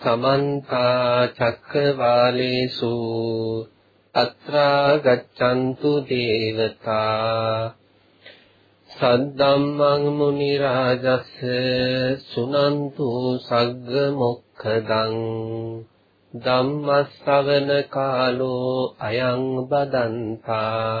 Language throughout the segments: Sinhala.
සමන්ත චක්කවාලේසු අත්‍රා ගච්ඡන්තු දේවතා සද්දම්මං මුනි රාජස් සුනන්තු සග්ග මොක්ඛදං ධම්මස්සවන කාලෝ අයං බදන්තා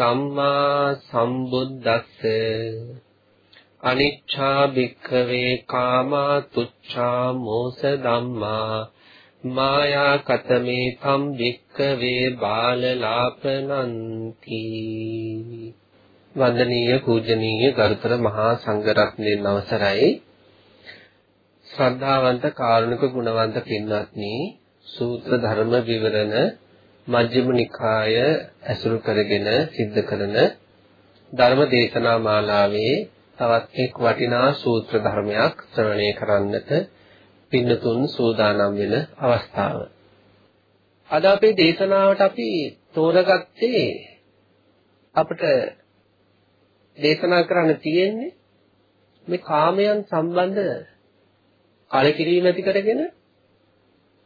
සම්මා සම්බුද්දස්ස අනිච්ඡා භික්ඛවේ කාමා තුච්ඡා මෝස ධම්මා මායා කතමේ කම් භික්ඛවේ බාලලාපනන්ති වන්දනීය පූජනීය ගරුතර මහා සංඝරත්නයන් අවසරයි. ශ්‍රද්ධාවන්ත කාරුණික ගුණවන්ත පින්වත්නි සූත්‍ර ධර්ම විවරණ මජ්ක්‍ධිම නිකාය ඇසුරු කරගෙන සිද්ධ කරන ධර්ම දේශනා මාලාවේ තවත් එක් වටිනා සූත්‍ර ධර්මයක් ශ්‍රවණය කරන්නට පින්නතුන් සූදානම් වෙන අවස්ථාව. අද අපේ දේශනාවට අපි තෝරගත්තේ අපිට දේශනා කරන්න තියෙන්නේ මේ කාමයන් සම්බන්ධ කලකිරීම ඇති කරගෙන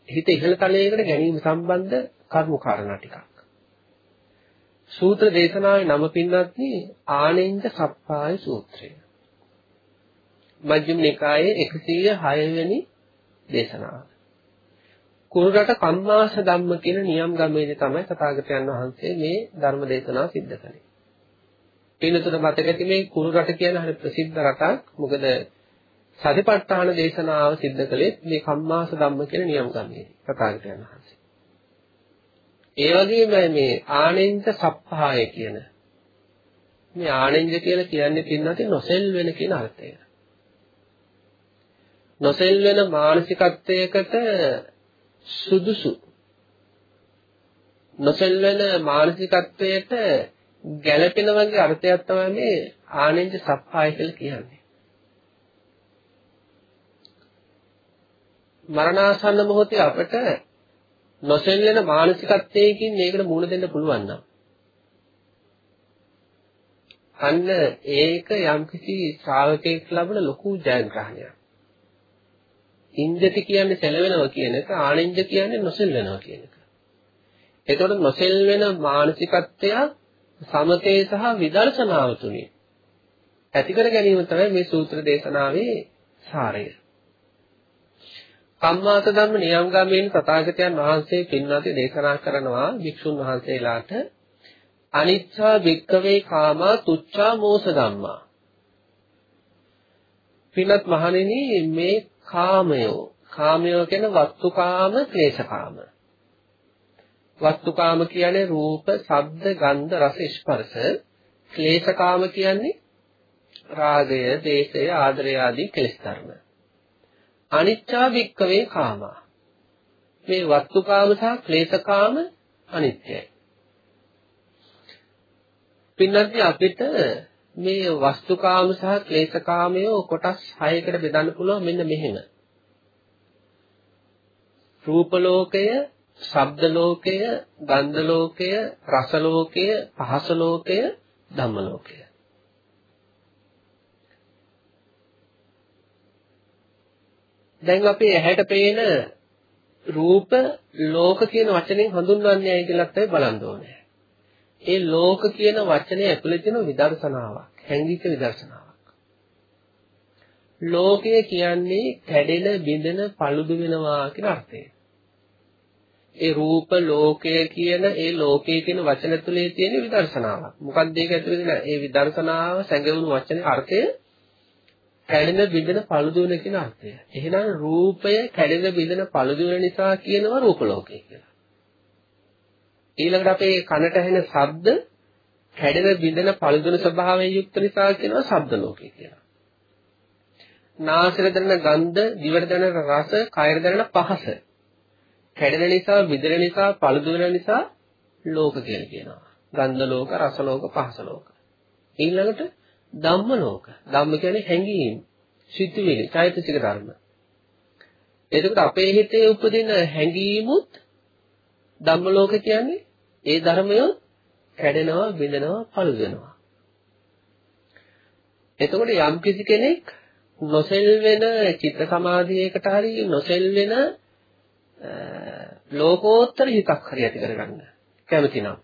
හිත ඉහළ තලයකට ගැනීම සම්බන්ධ කර්ම කාරණා ටිකක්. සූත්‍ර දේශනාවේ නම පින්වත්නි ආනෙන්ජ සප්පාය සූත්‍රය. මජ්ක්‍ධිම නිකායේ 106 වෙනි දේශනාව. කුරුරට කම්මාස ධම්ම කියන නියම් ගමේදී තමයි තථාගතයන් වහන්සේ මේ ධර්ම දේශනාව සිද්ධ කළේ. පින්නතුන මතක ඇති මේ කුරුරට කියන හරි ප්‍රසිද්ධ රටක්. මොකද සතිපට්ඨාන දේශනාව සිද්ධ කළේ මේ කම්මාස ධම්ම කියන නියම් ගමේදී තථාගතයන් වහන්සේ. ඒ වගේම මේ ආනෙන්ජ සප්පහාය කියන මේ ආනෙන්ජ කියලා කියන්නේ පින්නති නොසෙල් වෙන කියන අර්ථය. නොසෙල් වෙන මානසිකත්වයකට සුදුසු නොසෙල් වෙන මානසිකත්වයට ගැළපෙන වගේ අර්ථයක් තමයි මේ ආනෙන්ජ සප්පහාය කියලා කියන්නේ. මරණාසන්න මොහොතේ අපට නොසෙල්ලෙන මානසිකත්වයකින් මේකට මුහුණ දෙන්න පුළුවන් නම් අන්න ඒක යම්කිසි ශ්‍රාවකයෙක් ලබන ලොකු ජයග්‍රහණයක්. ඉන්ජති කියන්නේ සැලවෙනවා කියන එක ආනින්ජ කියන්නේ නොසෙල්වෙනවා කියන එක. එතකොට නොසෙල්වෙන මානසිකත්වය සමතේ සහ විදර්ශනාව තුනේ ඇති කර ගැනීම තමයි මේ සූත්‍ර දේශනාවේ සාරය. කම්මාස ධම්ම නියම්ගාමීන් තථාගතයන් වහන්සේ පින්වත්නි දේශනා කරනවා භික්ෂුන් වහන්සේලාට අනිච්චා භික්කවේ කාමා තුච්ඡා මෝස ධම්මා. පින්වත් මහණෙනි මේ කාමයෝ කාමයෝ කියන වස්තුකාම ක්ලේශකාම. වස්තුකාම කියන්නේ රූප, ශබ්ද, ගන්ධ, රස, ස්පර්ශ. ක්ලේශකාම කියන්නේ රාගය, දේශය, ආදරය ආදී ක්ලේශ ධර්ම. අනිච්චා වික්කවේ කාමා. මේ වස්තුකාම සහ ක්ලේශකාම අනිත්‍යයි. පින්නත් අපිට මේ වස්තුකාම සහ ක්ලේශකාමය කොටස් 6කට බෙදන්න පුළුවන් මෙන්න මෙහෙම. රූප ලෝකය, ශබ්ද ලෝකය, ගන්ධ ලෝකය, රස ලෝකය, පහස ලෝකය, ධම්ම ලෝකය. දැන් අපේ ඇහැට පේන රූප ලෝක කියන වචනෙන් හඳුන්වන්නේ ඇයි කියලා තමයි බලන්න ඕනේ. ඒ ලෝක කියන වචනේ ඇතුලේ තියෙන විදර්ශනාවක්, හැඟීක විදර්ශනාවක්. ලෝකය කියන්නේ කැඩෙන, බිඳෙන, paludu වෙනවා කියන අර්ථය. ඒ රූප ලෝකය කියන ඒ ලෝකයේ කියන වචන තුලේ තියෙන විදර්ශනාවක්. මොකක්ද ඒක ඇතුලේ තියෙන ඒ විදර්ශනාව සැඟවුණු වචනේ අර්ථය කැඩෙන බිඳෙන පළුදු වෙන කියන අර්ථය. එහෙනම් රූපය කැඩෙන බිඳෙන පළුදු වෙන නිසා කියනවා රූප ලෝකය කියලා. ඊළඟට අපේ කනට ඇහෙන ශබ්ද කැඩෙන බිඳෙන පළුදු වෙන ස්වභාවයෙන් යුක්ත නිසා කියනවා ශබ්ද ලෝකය කියලා. නාසයට දැනෙන ගන්ධ, දිවට දැනෙන රස, කයට දැනෙන පහස. කැඩෙන නිසා, බිඳෙන නිසා, පළුදු වෙන නිසා ලෝක කියලා කියනවා. ගන්ධ ලෝක, රස ලෝක, පහස ලෝක. ඊළඟට ධම්ම ලෝක. ධම්ම කියන්නේ හැඟීම්, සිතුවිලි, චෛතසික ධර්ම. එතකොට අපේ හිතේ උපදින හැඟීමුත් ධම්ම ලෝක කියන්නේ ඒ ධර්මය කැඩෙනවා, බිඳෙනවා, පළුදු වෙනවා. එතකොට යම් කිසි කෙනෙක් නොසෙල් වෙන චිත්ත සමාධියකට හරි නොසෙල් වෙන ලෝකෝත්තර හිතක් හරි ඇති කරගන්න කැමති නම්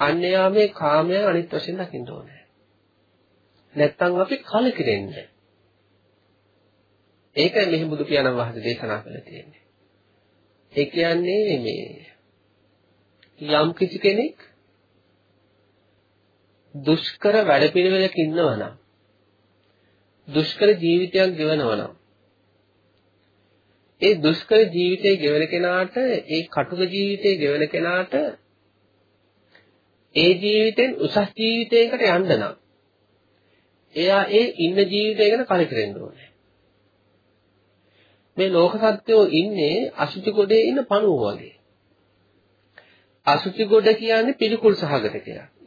අන්‍යයා මේ කාමය අනිත් වශයෙන් දකින්න ඕනේ. නැත්තම් අපි කලකිරෙන්නේ. ඒකයි මෙහි බුදු පියාණන් වහන්සේ දේශනා කළේ තියෙන්නේ. ඒ කියන්නේ මේ යම් කිසි කෙනෙක් දුෂ්කර වැඩපිළිවෙලක ඉන්නවා නම් දුෂ්කර ජීවිතයක් ගෙවනවා නම් ඒ දුෂ්කර ජීවිතය ගෙවන කෙනාට ඒ කටුක ජීවිතය ගෙවන කෙනාට ඒ ජීවිතෙන් උසස් ජීවිතයකට යන්න නම් එයා ඒ ඉන්න ජීවිතය ගැන කලකිරෙන්න ඕනේ. මේ ලෝක සත්‍යෝ ඉන්නේ අසුචි ගොඩේ ඉන්න පණුව වගේ. අසුචි ගොඩ කියන්නේ පිළිකුල් සහගත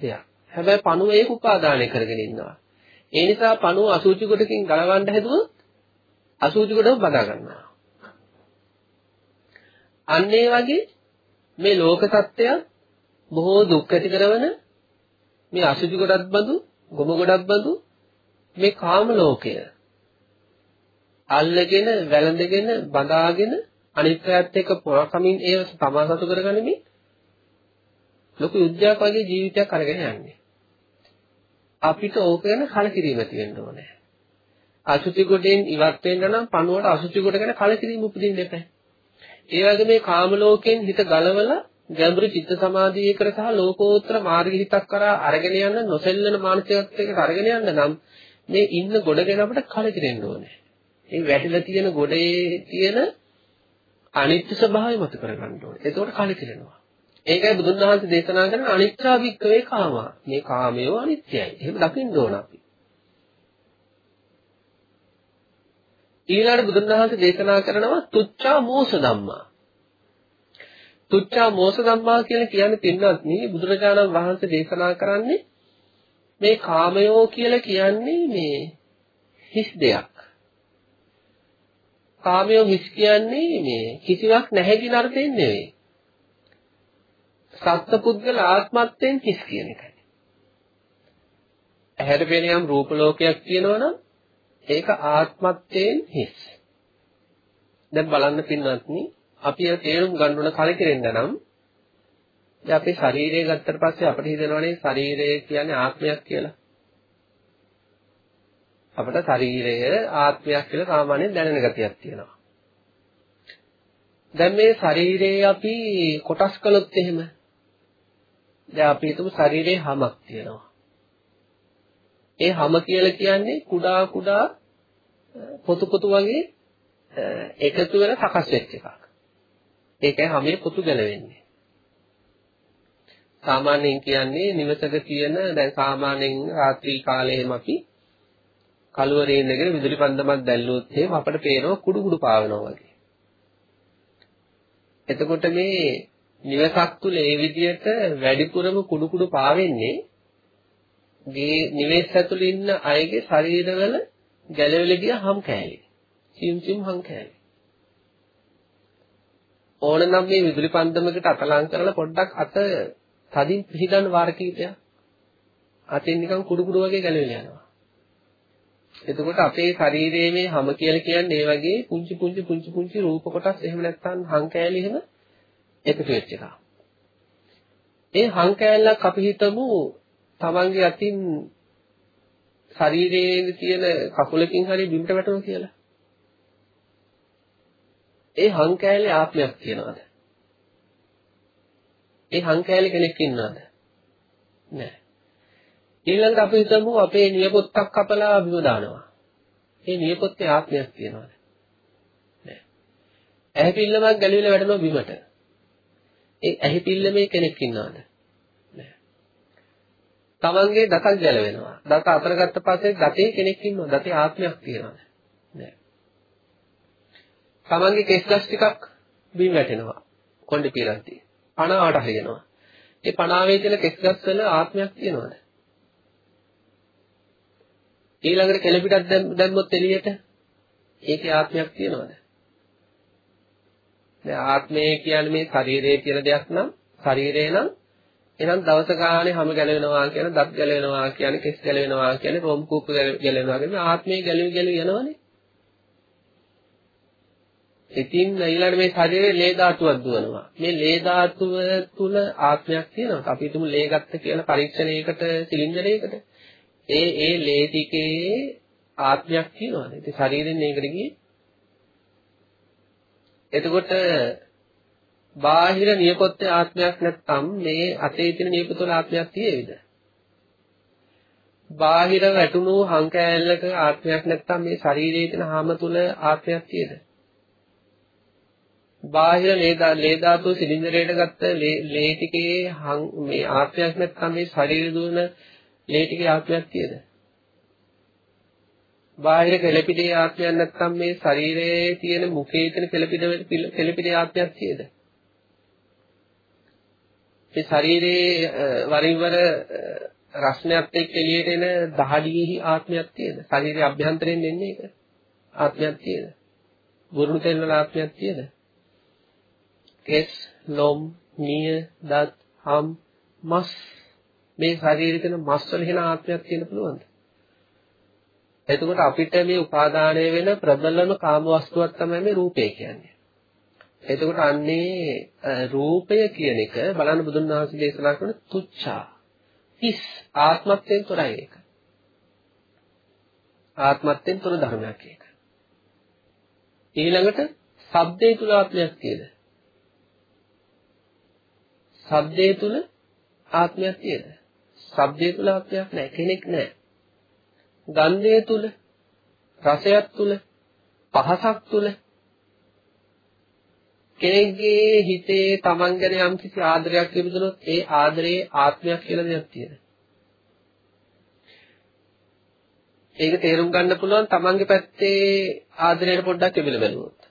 දෙයක්. හැබැයි පණුව ඒක උපාදානය කරගෙන ඉන්නවා. ඒ නිසා පණුව අසුචි ගොඩකින් ගලවන්න හැදුවොත් අසුචි ගොඩව බදා ගන්නවා. අන්න ඒ වගේ මේ ලෝක සත්‍යය බොහෝ දුක් ඇති කරන මේ අසුචි ගොඩක් බඳු, ගොම ගොඩක් බඳු මේ කාම ලෝකය අල්ලගෙන වැළඳගෙන බඳාගෙන අනිත්‍යයත් එක්ක පොරකමින් ඒව තමා සතු කරගනිමින් ලොකු යුද්ධයක් වගේ ජීවිතයක් අරගෙන යන්නේ. අපිට ඕක ගැන කලකිරීම ඇති වෙන්න ඕනේ. අසුචි ගොඩෙන් ඉවත් වෙන්න නම් පණුවට අසුචි ගොඩ ගැන කලකිරීම උපදින්න එපා. ඒ වගේ මේ කාම ලෝකයෙන් හිත ගලවලා ගැඹුරු චිත්ත සමාධියකට සහ ලෝකෝත්තර මාර්ග හිතක් කරා අරගෙන යන නොසෙල්ලන මානසිකත්වයකට අරගෙන යන්න නම් මේ ඉන්න ගොඩ ගැන අපිට කලකිරෙන්න ඕනේ. මේ වැටිලා තියෙන ගොඩේ තියෙන අනිත්‍ය ස්වභාවය මත කරගන්න ඕනේ. එතකොට කලකිරෙනවා. ඒකයි බුදුන් වහන්සේ දේශනා කරන අනිත්‍යා වික්කවේ කාමා. මේ කාමය අනිත්‍යයි. එහෙම දකින්න ඕන අපි. ඊළඟට බුදුන් වහන්සේ දේශනා කරනවා තුච්ඡා මෝස ධම්මා. තුච්ඡා මෝස ධම්මා කියලා කියන්නේ පින්නත් නේ බුදුරජාණන් වහන්සේ දේශනා කරන්නේ මේ කාමයෝ කියලා කියන්නේ මේ හිස් දෙයක්. කාමයෝ හිස් කියන්නේ මේ කිසිවක් නැහැ කියන අර්ථයෙන් නෙවෙයි. සත්පුද්ගල ආත්මත්වයෙන් හිස් කියන එකයි. ඇහැට පෙනෙන යම් රූප ලෝකයක් තියෙනවා නම් ඒක ආත්මත්වයෙන් හිස්. දැන් බලන්න පින්වත්නි අපි ඒ තේරුම් ගන්න ඕන කලකිරෙන්න නම් දැන් අපේ ශරීරය ගත්තට පස්සේ අපිට හිතෙනවනේ ශරීරය කියන්නේ ආත්මයක් කියලා. අපිට ශරීරය ආත්මයක් කියලා සාමාන්‍යයෙන් දැනෙන ගතියක් තියෙනවා. දැන් මේ ශරීරයේ අපි කොටස් කළොත් එහෙම දැන් අපි හිතමු ශරීරයේ හැමක් තියෙනවා. ඒ හැම කියලා කියන්නේ කුඩා කුඩා පොතු පොතු වගේ එකතු වෙලා සකස් වෙච්ච එකක්. ඒකයි හැමේ පොතු ගැලවෙන්නේ. සාමාන්‍යයෙන් කියන්නේ නිවසක තියෙන දැන් සාමාන්‍යයෙන් රාත්‍රී කාලයේම අපි කළුවරේ ඉඳගෙන විදුලි පන්දමක් දැල්ලුවොත් එහෙම අපට පේනවා කුඩු කුඩු පාවෙනවා වගේ. එතකොට මේ නිවසක් තුල ඒ විදිහට වැඩිපුරම කුඩු කුඩු පාවෙන්නේ මේ නිවෙස් ඇතුළේ ඉන්න අයගේ ශරීරවල ගැලවිලා ගිය හම් කෑලි. සිම් සිම් හම් කෑලි. ඕනනම් මේ විදුලි පන්දමකට අතලං කරලා පොඩ්ඩක් අත තදින් පිහිටන්න වාර කීපයක් අතින් නිකන් කුඩු කුඩු වගේ ගැලවිලා යනවා. එතකොට අපේ ශරීරයේ මේ හැම කියලා කියන්නේ ඒ වගේ පුංචි පුංචි පුංචි පුංචි රූප කොටස් එහෙම නැත්නම් හංකෑලි එහෙම එකතු වෙච්ච එකක්. ඒ හංකෑල්ලක් අපි හිතමු තමන්ගේ අතින් ශරීරයේ තියෙන කකුලකින් හරි බිමට වැටුණා කියලා. ඒ හංකෑලේ ආත්මයක් තියනවාද? ඒ හංකෑලේ කෙනෙක් ඉන්නවද? නැහැ. ඊළඟට අපි හිතමු අපේ නියපොත්තක් කපලා බිම දානවා. ඒ නියපොත්තේ ආත්මයක් තියනවද? නැහැ. ඇහැ පිල්ලමක් ගැලවිලා වැටෙනවා බිමට. ඒ ඇහි පිල්ලමේ කෙනෙක් ඉන්නවද? නැහැ. තමන්ගේ දතක් ගැලවෙනවා. දත අතර ගත්ත පස්සේ දතේ කෙනෙක් ඉන්නවා. දතේ ආත්මයක් තියෙනවා. නෑ. තමන්ගේ කෙස් ගස් ටිකක් බිම් වැටෙනවා. කොණ්ඩේ පිරන්ති. පණාවට හරියනවා. ඒ පණාවේ තියෙන කෙස් ගස් වල ආත්මයක් තියෙනවද? ඊළඟට කෙළපිටක් දැම්මොත් එළියට ඒකේ ආත්මයක් තියෙනවද? දැන් ආත්මය කියන්නේ මේ ශරීරය කියන දෙයක් නම් ශරීරය නම් එහෙනම් දවස ගානේ හැම ගැලවෙනවා කියන දත් ගැලවෙනවා කියන්නේ කෙස් ගැලවෙනවා කියන්නේ රෝම කූප ගැලවෙනවා කියන්නේ ආත්මය ගැලවි ගැලවි යනවනේ. ඉතින් ඊළඟ මේ ශරීරයේ ලේ ධාතුවක් දුවනවා. මේ ලේ ධාතුව තුල ආත්මයක් තියෙනවා. අපි හිතමු ලේ ගත්ත කියලා පරීක්ෂණයකට සිලින්ඩරයකට. ඒ ඒ ලේ ටිකේ ආත්මයක් තියෙනවාද? ඉතින් ශරීරෙන් මේකට ගියේ. එතකොට බාහිර නියපොත්තේ ආත්මයක් නැත්නම් මේ අතේ තියෙන නියපොත්තේ ආත්මයක් තියෙවිද? බාහිර වැටුණු හංකෑල්ලක ආත්මයක් නැත්නම් මේ ශරීරයේ තියෙන හාම තුල ආත්මයක් තියෙද? බාහිර ලේ ධාතුව සිලින්ඩරයට ගත්ත ලේ ටිකේ මේ ආත්මයක් නැත්නම් මේ ශරීරය දුවන ලේ ටිකේ ආත්මයක් තියෙද? බාහිර කෙලපිඩේ ආත්මයක් නැත්නම් මේ ශරීරයේ තියෙන මුඛයේ තියෙන කෙලපිඩ කෙලපිඩේ ආත්මයක් තියෙද? මේ ශරීරයේ වරින් වර රස්නයත් එක්ක එළියට එන දහඩියෙහි ආත්මයක් තියෙද? ශරීරයේ අභ්‍යන්තරයෙන් එන්නේ ඒක. ආත්මයක් තියෙද? බුරුණු තෙල් වල ආත්මයක් තියෙද? කෙස්, ලොම්, නිය, දත්, හම්, මස් මේ ශරීරයේ තියෙන මස් වල එන ආත්මයක් තියෙන්න පුළුවන්ද? එතකොට අපිට මේ උපාදානය වෙන ප්‍රබලම කාම වස්තුවක් තමයි මේ රූපය කියන්නේ. එතකොට අන්නේ රූපය කියන එක බලන්න බුදුන් වහන්සේ දේශනා කරන තුච්ඡා. හිස් ආත්මත්වයෙන් තොරයි ඒක. ආත්මත්වයෙන් තොර ධර්මයක් ඒක. ඊළඟට සබ්දේ තුල ආත්මයක් තියෙද? සබ්දේ තුල ආත්මයක් තියෙද? සබ්දේ තුල ආත්මයක් නැහැ. කෙනෙක් නැහැ. ගන්ධය තුල රසයක් තුල පහසක් තුල කෙනෙක්ගේ හිතේ Taman ගැන යම් කිසි ආදරයක් ලැබුණොත් ඒ ආදරේ ආත්මයක් කියලා දෙයක් තියෙනවා. ඒක තේරුම් ගන්න පුළුවන් Tamanගේ පැත්තේ ආදරයට පොඩ්ඩක් එබිල බැලුවොත්.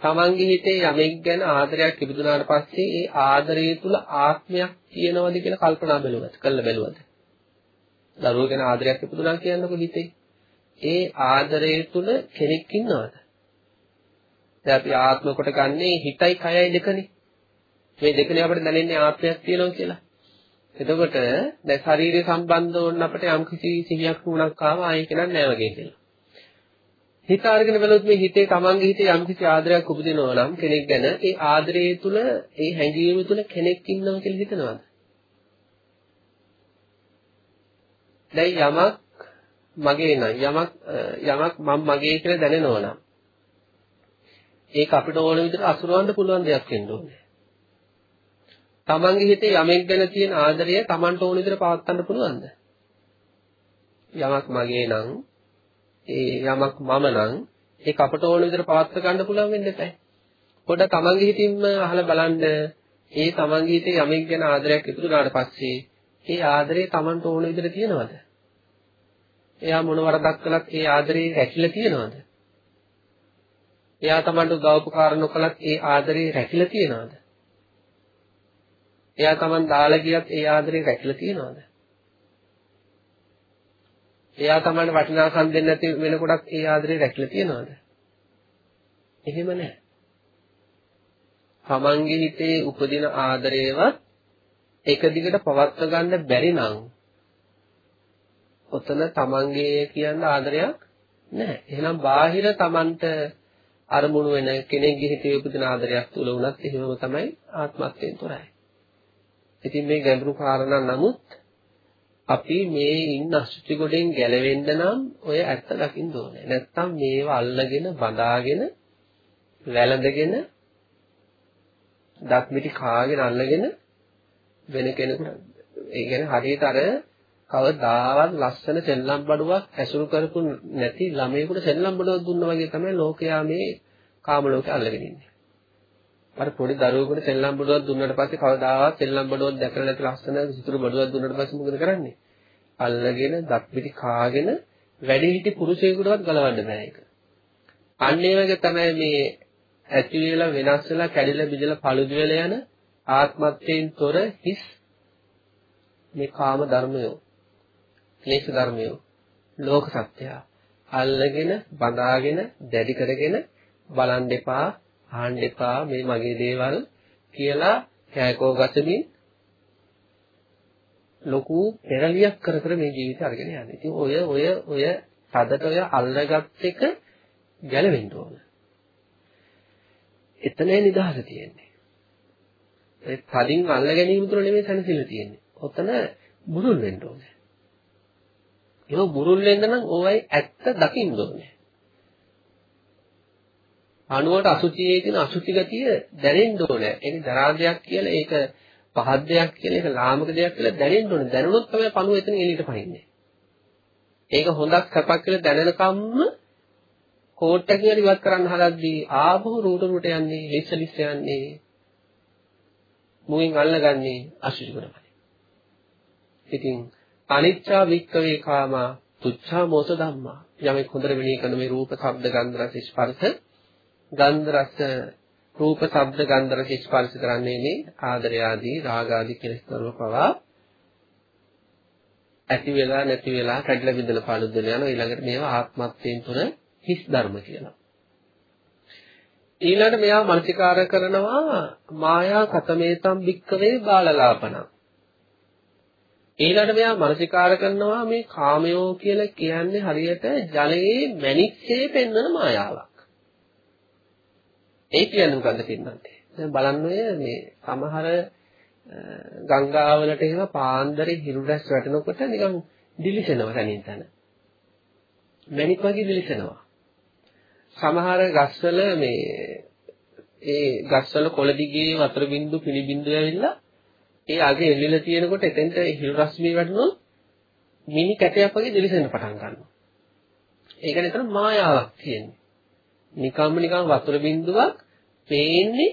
Tamanගේ හිතේ යමෙක් ගැන ආදරයක් ලැබුණාට පස්සේ ඒ ආදරය තුල ආත්මයක් තියෙනවද කියලා කල්පනා බැලුවද? කළ බැලුවද? දරුවෝ ගැන ආදරයක් ලැබුණා කියන්නකො හිතේ. ඒ ආදරය තුල කෙනෙක් ඉන්නවද? දැන් අපි ආත්ම කොට ගන්නේ හිතයි කයයි දෙකනේ. මේ දෙකනේ අපිට දැනෙන්නේ ආත්මයක් තියෙනවා කියලා. එතකොට දැන් ශරීරය සම්බන්ධ වුණ අපිට යම් කිසි සිහියක් වුණක් ආවා ආයේ කෙනක් නෑ වගේ කියලා. හිත අරගෙන බලුවොත් මේ හිතේ තමන්ගේ හිතේ යම් කිසි ආදරයක් උපදිනවා නම් කෙනෙක් ගැන ඒ ආදරයේ තුල ඒ හැඟීම තුල කෙනෙක් ඉන්නවා කියලා හිතනවාද? දැන් යමක් මගේ නම් යමක් යමක් මම මගේ කියලා දැනෙනවා නම් ඒක අපිට ඕන විදිහට අසුරවන්න පුළුවන් දෙයක් වෙන්න ඕනේ. තමන්ගේ හිතේ යමෙක් ගැන තියෙන ආදරය තමන්ට ඕන විදිහට පවත්වන්න පුළුවන්ද? යමක් මගේ නම් ඒ යමක් මම නම් ඒක අපට ඕන විදිහට පවත්ව ගන්න පුළුවන් වෙන්න එපා. පොඩ්ඩක් තමන්ගේ හිතින්ම අහලා බලන්න ඒ තමන්ගේ හිතේ යමෙක් ගැන ආදරයක් ඉතුරුනාට පස්සේ ඒ ආදරේ තමන්ට ඕන විදිහට තියෙනවද? එයා මොන වරදක් කළත් ඒ ආදරේ රැකිලා තියෙනවද? එයා Tamanට උදව්පකාර නොකලත් ඒ ආදරේ රැකිලා තියනවාද? එයා Taman දාලා ගියත් ඒ ආදරේ රැකිලා තියනවාද? එයා Tamanට වටිනාකම් දෙන්නේ නැති වෙනකොටත් ඒ ආදරේ රැකිලා තියනවාද? එහෙම නැහැ. Tamanගේ හිතේ උපදින ආදරේවත් එක දිගට පවත්ව ගන්න බැරි නම් ඔතන Tamanගේ කියන ආදරයක් නැහැ. එහෙනම් බාහිර Tamanට අරමුණු වෙන කෙනෙක්ගේ හිතේ උපදින ආදරයක් තුල වුණත් එහෙමම තමයි ආත්මත්වයෙන් තොරයි. ඉතින් මේ ගැඹුරු කාරණා නමුත් අපි මේ ඉන්න අසුචි ගොඩෙන් ගැලවෙන්න නම් ඔය ඇත්ත දකින්න ඕනේ. නැත්තම් මේව අල්ලගෙන බඳාගෙන වැළඳගෙන දත් මිටි කාගෙන අල්ලගෙන වෙන කෙනෙකුට ඒ කියන්නේ හරියට අර කවදාවත් ලස්සන සෙල්ලම් බඩුවක් ඇසුරු කරපු නැති ළමයෙකුට සෙල්ලම් බඩුවක් දුන්නා වගේ තමයි ලෝකයා මේ කාම ලෝකේ අල්ලගෙන ඉන්නේ. අර පොඩි දරුවෙකුට සෙල්ලම් බඩුවක් දුන්නාට පස්සේ කවදාවත් සෙල්ලම් බඩුවක් දැකලා නැති ලස්සන සිතුරු බඩුවක් දුන්නාට පස්සේ මොකද කරන්නේ? අල්ලගෙන දත් පිටි කාගෙන වැඩි හිටි පුරුෂයෙකුටවත් ගලවන්න බෑ ඒක. අන්න ඒ වගේ තමයි මේ ඇති වෙලා වෙනස් වෙලා කැඩිලා බිඳලා paludu වෙලා යන ආත්මත්වයෙන් තොර හිස් මේ කාම ධර්මයෝ ක්ලේශ ධර්මයෝ ලෝක සත්‍යය අල්ලගෙන බඳාගෙන දැඩි කරගෙන බලන් දෙපා අහන්න එපා මේ මගේ දේවල් කියලා කෑකෝ ගතමින් ලොකු පෙරලියක් කර කර මේ ජීවිතය අරගෙන යන්නේ. ඉතින් ඔය ඔය ඔය තදට ඔය අල්ලගත් එක ගැලවෙන්න ඕන. එතනයි නිදහස තියෙන්නේ. ඒ තදින් අල්ල ගැනීම තුළ නෙමෙයි සැනසෙල්ල තියෙන්නේ. ඔතන බුරුල් වෙන්න ඕනේ. ඒක බුරුල් වෙන්න නම් ඕවයි ඇත්ත දකින්න ඕනේ. අණුවට අසුචියේ තියෙන අසුචි ගතිය දැනෙන්න ඕනේ. ඒක දරා දෙයක් කියලා ඒක පහත් දෙයක් කියලා ඒක ලාමක දෙයක් කියලා දැනෙන්න ඕනේ. දැනුණොත් තමයි පණුව එතන එළියට පනින්නේ. ඒක හොඳක් සැපක් කියලා දැනෙනකම්ම කෝට්ට කියලා ඉවත් කරන්න හදද්දී ආපහු රූට රූට යන්නේ, ලිස්ස ලිස්ස යන්නේ. මුවින් අල්ලගන්නේ අසුචි ගුණමයි. ඉතින් අනිච්චා වික්කවේ කාමා තුච්ඡා මොස ධම්මා යමෙක් හොඳට මෙනෙහි කරන මේ රූප, ශබ්ද, ගන්ධ, රස, ස්පර්ශ ගන්ධ රස රූප ශබ්ද ගන්ධ රස ස්පර්ශ කරන්නේ මේ ආදරය ආදී රාග ආදී කෙලෙස් ධර්ම පවා ඇති වෙලා නැති වෙලා කඩලා බිඳලා පාළුදෙල යනවා ඊළඟට මේවා ආත්මත්වයෙන් තුන හිස් ධර්ම කියලා. ඊළඟට මෙයා මනසිකාර කරනවා මායා කතමේතම් වික්කවේ බාලලාපන. ඊළඟට මෙයා මනසිකාර කරනවා මේ කාමයෝ කියලා කියන්නේ හරියට ජලයේ මැණික්සේ පෙන්වන මායාවක්. ඒ කියන්නේ මොකද්ද පින්නන්තේ? දැන් බලන්න ඔය මේ සමහර ගංගාවලට එහෙම පාන්දරේ හිරු රැස් වැටෙනකොට නිකන් දිලිසෙනවා තනින් තන. මණික් වගේ දිලිසෙනවා. සමහර ගස්වල මේ ඒ ගස්වල කොළ දිගේ වතුර බින්දු පිළි බින්දු ඇවිල්ලා ඒ අගේ එල්ලෙලා තියෙනකොට එතෙන්ට හිරු රශ්මිය වැටුණොත් මිනි කැටයක් වගේ දිලිසෙන්න පටන් ගන්නවා. ඒක නේතර මායාවක් තියෙන්නේ. නිකම්ම නිකම් වතුර බින්දුවක් පේන්නේ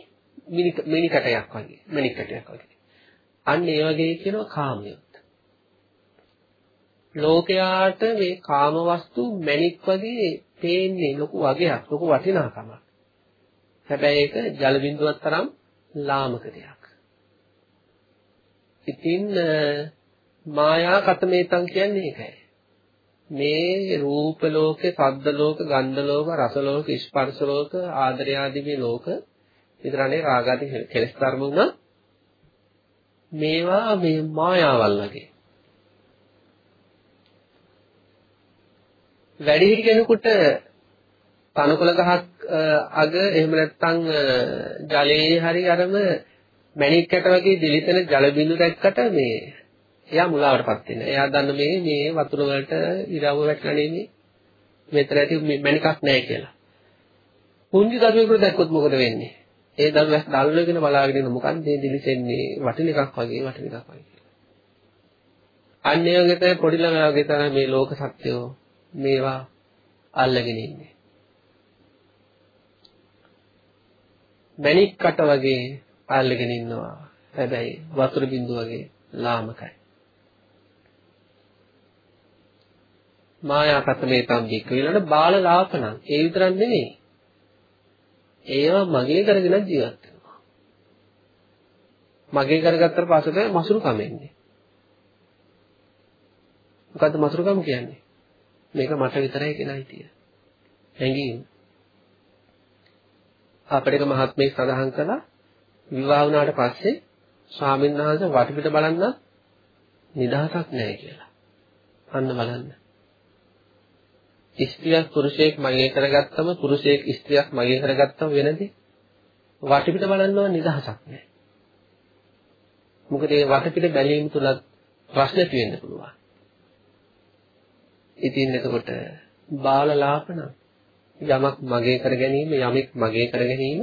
මිනි කටයක් වගේ මිනි කටයක් වගේ. අන්න ඒ වගේ කියනවා කාමයොත්. ලෝකයාට මේ කාම වස්තු මැණික් වගේ පේන්නේ ලොකු වගයක් ලොකු වටිනාකමක්. හැබැයි ඒක ජල බිඳුවක් තරම් ලාමක දෙයක්. ඉතින් මායා කතමේතං කියන්නේ ඒකයි. මේ රූප ලෝකේ, ශබ්ද ලෝක, ගන්ධ ලෝක, රස ලෝක, ස්පර්ශ ලෝක, ආදරය ආදී මේ ලෝක විතරනේ රාගාදී කෙලස් ධර්ම උනා මේවා මේ මායාවල් වගේ. වැඩිහිටි කෙනෙකුට තනකොළ ගහක් අග එහෙම නැත්නම් ජලයේ හරි අරම මණික් කැට වගේ දිලිසෙන ජල බිඳු දැක්කට මේ එයා මුලාවටපත් වෙනවා. එයා දන්න මේ මේ වතුර වලට ඉරව්ව වැටලා නෙමෙයි මෙතන ඇති මණිකක් නැහැ කියලා. පුංචි දරුවෙකුට දැක්කොත් මොකද වෙන්නේ? ඒ දරුවා දල්වගෙන බලාගෙන ඉන්න මොකන්ද මේ දිලිසෙන්නේ වටින එකක් වගේ වටින එකක් වගේ. අන්නේ වගේ තමයි පොඩි ළමයා වගේ තමයි මේ ලෝක සත්‍යෝ මේවා අල්ලගෙන ඉන්නේ. මණික් කට වගේ අල්ලගෙන ඉන්නවා. හැබැයි වතුර බින්දුව වගේ ලාමකයි. මායාපතමේ තම්බික ඊළඟ බාල ලාපණං ඒ විතරක් නෙමෙයි. ඒවා මගේ කරගෙන ජීවත් වෙනවා. මගේ කරගත්තට පස්සේ තමයි මසුරුකම එන්නේ. මොකද්ද මසුරුකම කියන්නේ? මේක මට විතරයි කෙනයි තියෙන හැඟීම. අපිටක මහත්මයෙක් සඳහන් කළා. විවාහ වුණාට පස්සේ ස්වාමීන් වහන්සේ වටපිට බලන්න නිදහසක් නැහැ කියලා. අන්න බලන්න. ස්ත්‍රියක් පුරුෂයෙක් මගේ කරගත්තම පුරුෂයෙක් ස්ත්‍රියක් මගේ කරගත්තම වෙනදී වටපිට බලනවා නිදහසක් නැහැ. මොකද ඒ වටපිට බැලීම තුල ප්‍රශ්න තියෙන්න පුළුවන්. ඉතින් එතකොට බාලලාපන යමක් මගේ කර ගැනීම යමෙක් මගේ කර ගැනීම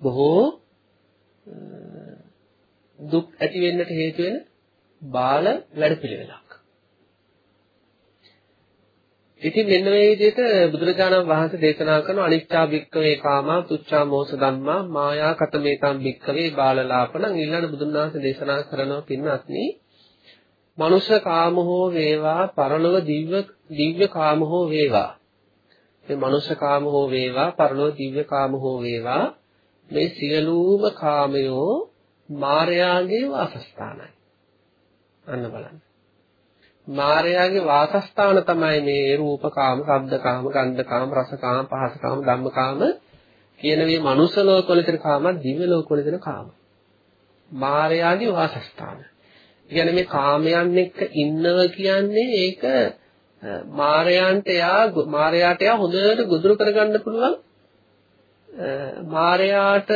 බොහෝ දුක් ඇති වෙන්නට හේතු වෙන බාල වැඩපිළිවෙලක්. ඉතින් මෙන්න මේ විදිහට බුදුරජාණන් වහන්සේ දේශනා කරන අනිච්චා භික්කවේ කාමා තුච්ඡා මෝස ධම්මා මායා කතමේතම් භික්කවේ බාලලාපණං ඊළඟ බුදුන් වහන්සේ දේශනා කරනවා පින්වත්නි. මනුෂ්‍ය කාම හෝ වේවා පරලොව දිව්‍ය දිව්‍ය කාම හෝ වේවා. මේ මනුෂ්‍ය කාම හෝ වේවා පරලොව දිව්‍ය කාම හෝ වේවා මේ සියලුම කාමයෝ මායාගේ වාසස්ථානයි. අන්න බලන්න. මායාවේ වාසස්ථාන තමයි මේ රූපකාම, ශබ්දකාම, ගන්ධකාම, රසකාම, පහසකාම, ධම්මකාම කියන මේ මනුස්ස ලෝකවල තියෙන කාම, දිව්‍ය ලෝකවල තියෙන කාම. මායාවේ වාසස්ථාන. කියන්නේ මේ කාමයන් එක්ක ඉන්නව කියන්නේ ඒක මායයන්ට යා මායයට යා හොඳට ගොදුරු කරගන්න පුළුවන් මායයට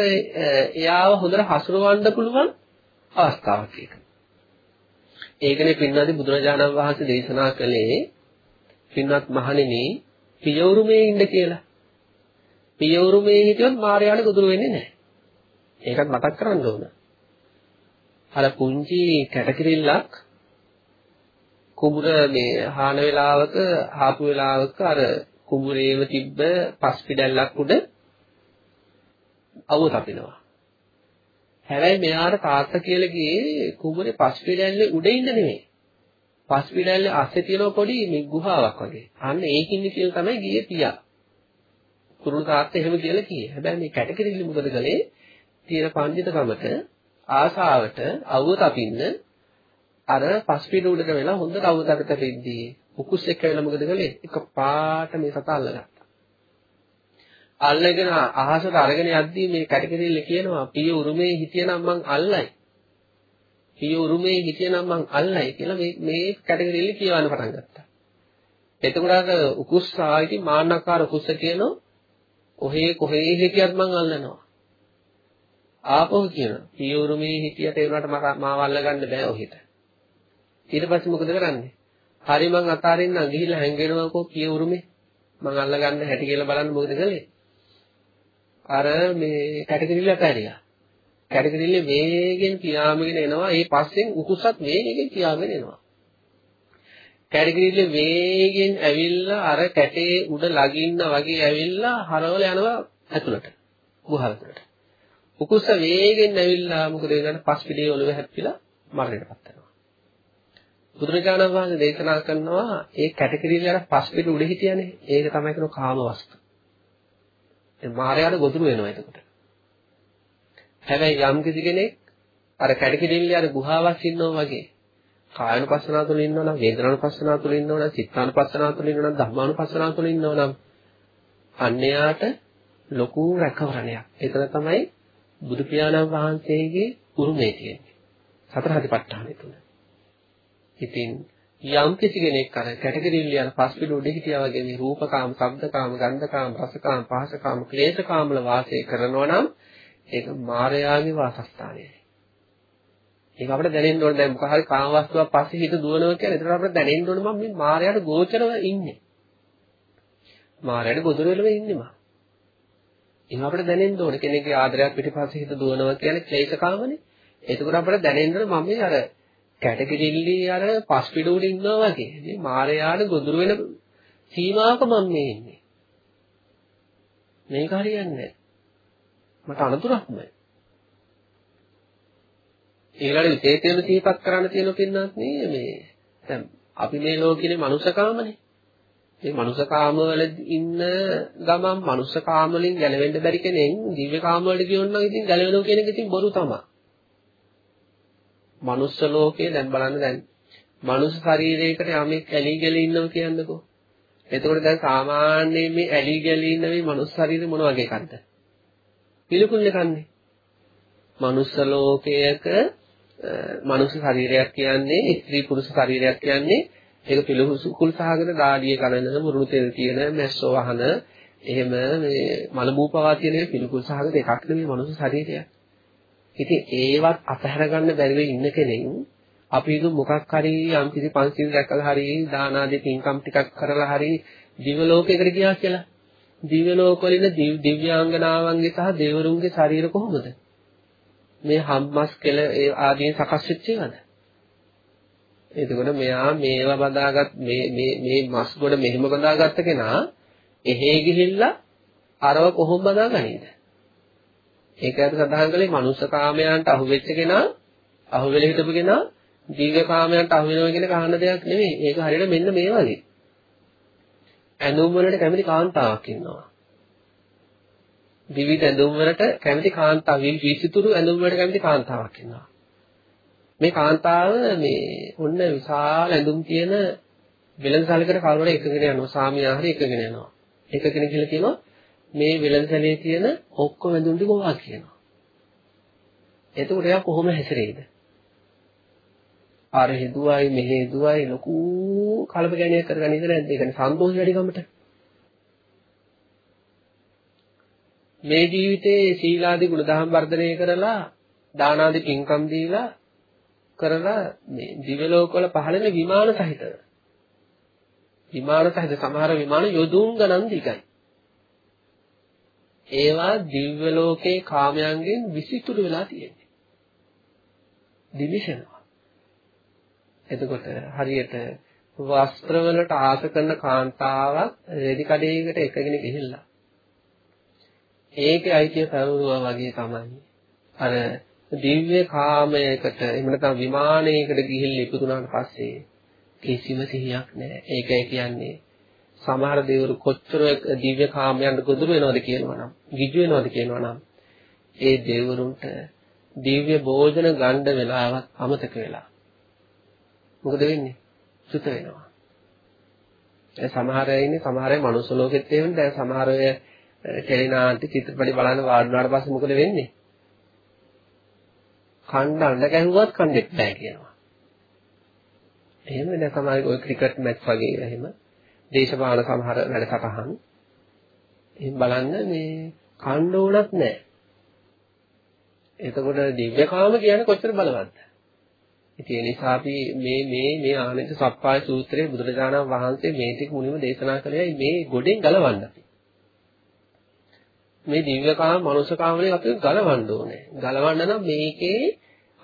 එයාව හොඳට හසුරවන්න පුළුවන් අවස්ථාවක් ඒක. ඒකනේ පින්වත්නි බුදුරජාණන් වහන්සේ දේශනා කළේ පින්වත් මහණෙනි පියවුරුමේ ඉන්න කියලා. පියවුරුමේ හිටියොත් මායාවට ගොදුරු වෙන්නේ නැහැ. ඒකත් මතක් කරගන්න ඕන. අර පුංචි කැටකිරිල්ලක් කුඹුර මේ හාන වෙලාවක ආපු වෙලාවක අර කුඹුරේම තිබ්බ පස් පිටැල්ලක් උඩ අවුව තපිනවා. හැබැයි මෙයාට තාත්තා කියලා ගියේ කුඹුරේ පස්පිඩැල්ලේ උඩ ඉන්න නෙමෙයි. පස්පිඩැල්ලේ අස්සේ තියෙන පොඩි මේ ගුහාවක් වගේ. අන්න ඒකින් කියලා තමයි ගියේ පියා. කුරුළු තාත්තා එහෙම කියලා කියේ. හැබැයි මේ කැටකිරිලි මොකද කළේ? තියෙන පඬිතකමට ආසාවට අවුව තපින්න අර පස්පිඩ උඩට වෙලා හොඳට අවුව තපිට පෙද්දී උකුස් එක්ක වෙලා මොකද කළේ? එක පාට මේ සතා අල්ලගත්තා. අල්ලගෙන අහසට අරගෙන යද්දී මේ කැටකෙරිල්ල කියනවා පිය උරුමේ හිටියනම් මං අල්ලයි. පිය උරුමේ හිටියනම් මං අල්ලයි කියලා මේ මේ කැටකෙරිල්ල කියවන්න පටන් ගත්තා. එතකොට අර උකුස් ආයිති මාන්නකාර උකුස්ස කියනවා ඔහේ කොහේ හිටියත් මං අල්ලනවා. ආපහු කියනවා පිය උරුමේ හිටියට ඒ උනාට මාව අල්ලගන්න බෑ ඔහෙට. ඊට පස්සේ මොකද කරන්නේ? හරි මං අතාරින්නම් ගිහිල්ලා හැංගෙනවකෝ පිය උරුමේ මං අල්ලගන්න හැටි කියලා බලන්න මොකද කළේ? අර මේ කැටකිරිල්ල පැරියා. කැටකිරිල්ල වේගෙන් කියාමගෙන එනවා. ඒ පස්සෙන් උකුසත් වේගෙන් කියාගෙන එනවා. කැටකිරිල්ල වේගෙන් ඇවිල්ලා අර කැටේ උඩ ලගින්න වගේ ඇවිල්ලා හරවල යනවා ඇතුළට. ගුහාව ඇතුළට. උකුස වේගෙන් ඇවිල්ලා මොකද වෙනවද? පස් පිටේ ඔළුව හැප්පිලා මරණයටපත් වෙනවා. බුදුරජාණන් වහන්සේ දේශනා කරනවා ඒ කැටකිරිල්ල අර පස් පිට උඩ හිටියනේ. ඒක තමයි කියන කාම වස්තු. මායාවට ගොදුරු වෙනවා එතකොට. හැබැයි යම් කිසි කෙනෙක් අර කැඩකිරිල්ල අර ගුහාවක් ඉන්නවා වගේ කායනුපස්සනාව තුළ ඉන්නවා නම් වේදනානුපස්සනාව තුළ ඉන්නවා නම් චිත්තානුපස්සනාව තුළ ඉන්නවා නම් ධම්මානුපස්සනාව තුළ ඉන්නවා නම් අන්‍යයාට ලොකු රැකවරණයක්. ඒතර තමයි බුදු පියාණන් වහන්සේගේ උරුමය තියෙන්නේ. සතර හදිපට්ඨානය තුල. ඉතින් යම් කිසි කෙනෙක් අර කැටගරිල්ල යන පස්පිඩු උඩ හිටියා වගේ මේ රූපකාම, ශබ්දකාම, ගන්ධකාම, රසකාම, පහසකාම, ක්ලේශකාම වල වාසය කරනවා නම් ඒක මායාවේ වාසස්ථානයයි. ඒක අපිට දැනෙන්න ඕනේ දැන් මොකක් හරි කාම වස්තුවක් පස්සේ හිත දුවනවා කියන්නේ ඒතර අපිට දැනෙන්න ඕනේ මම මේ මායාවට ගෝචරව ඉන්නේ. මායාවට ගොදුර වෙලව ඉන්නේ මම. ඒක අපිට දැනෙන්න ඕනේ කෙනෙක්ගේ ආදරයක් පිටිපස්සේ හිත දුවනවා කියන්නේ ක්ලේශකාමනේ. ඒකෝර අපිට දැනෙන්න ඕනේ මම මේ අර කැටකිරිල්ලි අර පස්පිඩ උඩ ඉන්නවා වගේ. මේ මායාට ගොදුරු වෙන සීමාවක මම මේ ඉන්නේ. මේක හරියන්නේ නැහැ. මට අනතුරක්මයි. ඊළඟ විශේෂයෙන්ම සිහිපත් කරන්න තියෙන පින්නත් නේ මේ දැන් අපි මේ ලෝකෙනේ මනුෂ්‍යකාමනේ. මේ මනුෂ්‍යකාම වල ඉන්න ගමන් මනුෂ්‍යකාම වලින් ගැලවෙන්න බැරි කෙනෙක් දිව්‍ය කාම වලට ගියොත් නම් ඉතින් ගැලවෙනවා කියන එක ඉතින් බොරු තමයි. මනුස්ස ලෝකේ දැන් බලන්න දැන් මනුස්ස ශරීරයකට යමෙක් ඇලී ගලී ඉන්නවා කියන්නකෝ. එතකොට දැන් සාමාන්‍යයෙන් මේ ඇලී ගලී ඉන්න මේ මනුස්ස ශරීරය මොන වගේ එකක්ද? පිළිකුල් එකන්නේ. මනුස්ස ලෝකයක මනුස්ස ශරීරයක් කියන්නේ ස්ත්‍රී පුරුෂ ශරීරයක් කියන්නේ ඒක පිළිකුල් සහගත දාඩිය කලන මුරුණු තෙල් තියෙන මැස්සෝ වහන එහෙම මේ මල බූපවා තියෙන පිළිකුල් සහගත එකක් නෙමෙයි මනුස්ස ශරීරයක්. ඉතින් ඒවත් අතහැර ගන්න බැරිව ඉන්න කෙනෙක් අපි හිතමු මොකක් හරි යම් කිසි පංචශීල දැකලා හරි දාන ආදී පින්කම් ටිකක් කරලා හරි දිව්‍ය ලෝකයකට ගියා කියලා. දිව්‍ය ලෝකවල ඉන්න දිව්‍යාංගනාවන්ගේ සහ දේවරුන්ගේ ශරීර කොහොමද? මේ හම්මස් කෙල ආදී සකස් වෙච්ච ඒවාද? එතකොට මෙයා මේවා බදාගත් මේ මේ මේ මස් ගොඩ මෙහෙම බදාගත්ත කෙනා එහෙ ගිහිල්ලා අරව කොහොම බදාගන්නේද? ඒක අර සඳහන් කළේ මනුස්ස කාමයන්ට අහු වෙච්ච කෙනා අහු වෙලා හිටපු කෙනා දිව්‍ය කාමයන්ට අහු වෙනවා කියන කහන දෙයක් නෙමෙයි. ඒක හරියට මෙන්න මේ වගේ. ඇඳුම් වලට කැමති කාන්තාවක් ඉන්නවා. විවිධ ඇඳුම් වලට කැමති කාන්තාව විසිතුරු ඇඳුම් වලට කැමති කාන්තාවක් ඉන්නවා. මේ කාන්තාව මේ ඔන්න විශාල ඇඳුම් තියෙන වෙළඳසාලයකට කවුරුහරි එකගෙන යනවා. සාමියා හරි එකගෙන යනවා. එකගෙන කියලා කියනවා මේ වෙළඳසැලේ තියෙන ඔක්කොම ඇඳුම් ටික ඔවා කියනවා. එතකොට එයා කොහොම හැසිරෙයිද? අර හෙදුවයි මෙහෙ හෙදුවයි ලොකු කලබගැනියක් කරගන්නේද නැද්ද? ඒ කියන්නේ සන්තෝෂ වැඩිකමට. මේ ජීවිතේ සීලාදී ගුණධම් වර්ධනය කරලා දාන ආදී පින්කම් දීලා කරලා මේ දිව්‍ය ලෝකවල පහළන විමාන සහිතව විමාන සහිත සමහර විමාන යොදුන් ගණන් දිගයි. ඒවා දිව්‍ය ලෝකේ කාමයන්ගෙන් විසිතුරු වෙලා තියෙන්නේ. දිවිෂනවා. එතකොට හරියට වස්ත්‍රවලට ආස කරන කාන්තාවක් රෙදි කඩේකට එකගෙන ගිහිල්ලා ඒකේ අයිතිය පැවරුවා වගේ තමයි. අර දිව්‍ය කාමයකට එහෙම නැත්නම් විමානයකට ගිහිල්ලා ඉපදුනාට පස්සේ කිසිම සිහියක් නැහැ. ඒකයි කියන්නේ සමහර දේවරු කොච්චර දිව්‍ය කාමයන්ට ගොදුරු වෙනවද කියනවනම්, ගිජු වෙනවද කියනවනම් ඒ දේවරුන්ට දිව්‍ය භෝජන ගන්න වෙලාවක් අමතක වෙලා. මොකද වෙන්නේ? සුත වෙනවා. ඒ සමහර අය ඉන්නේ සමහර අය මනුස්ස ලෝකෙත් එහෙම දැන් සමහර අය ටෙලිනාටි චිත්‍රපටි බලන්න වාඩි වුණාට පස්සේ මොකද වෙන්නේ? කණ්ඩ අඬ ගැහුවත් කණ්ඩෙත් බෑ කියනවා. එහෙම දැන් සමහර ඔය ක්‍රිකට් මැච් වගේ එහෙම දේශපාලන සමහර වැඩසටහන් එහෙම බලන්න මේ කණ්ඩ උනත් නැහැ. එතකොට දිව්‍යකාම කියන්නේ කොච්චර බලවත්ද? ඉතින් ඒ නිසා අපි මේ මේ මේ ආනන්ද සප්පාය සූත්‍රයේ බුදුරජාණන් වහන්සේ මේ ටික මුලින්ම දේශනා කළේ මේ ගොඩෙන් ගලවන්න අපි. මේ දිව්‍යකාම මනුෂ්‍යකාම වලින් අපි ගලවන්න ඕනේ. ගලවන්න නම් මේකේ